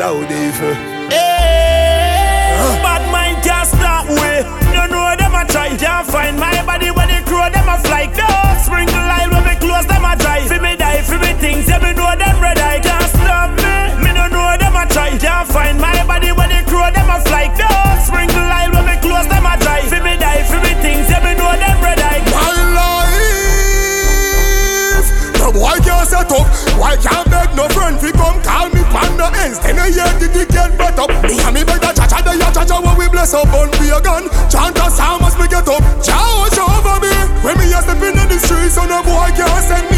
loud evil. Eh. Hey, huh? bad mind can't stop way. You know them a try, can't find my up. Me and me brother Chacha, they cha cha. when we bless up on pagan. Chant a psalm as we get up. Cha watch over me when me a step in the streets, so no boy can send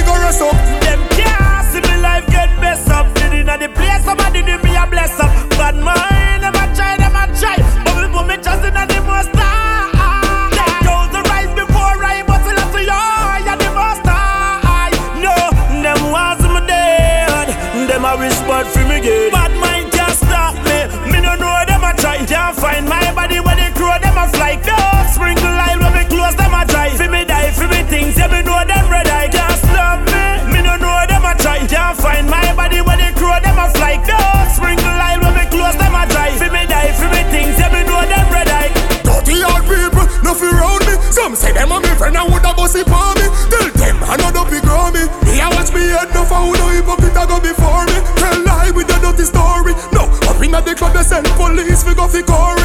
Some say them a me friend and woulda bust it for me. Tell them I know don't be me. Me a watch me head no for who no hypocrite a go before me. Tell lie with a dirty story. No, up inna the club they send police we go fi Corey.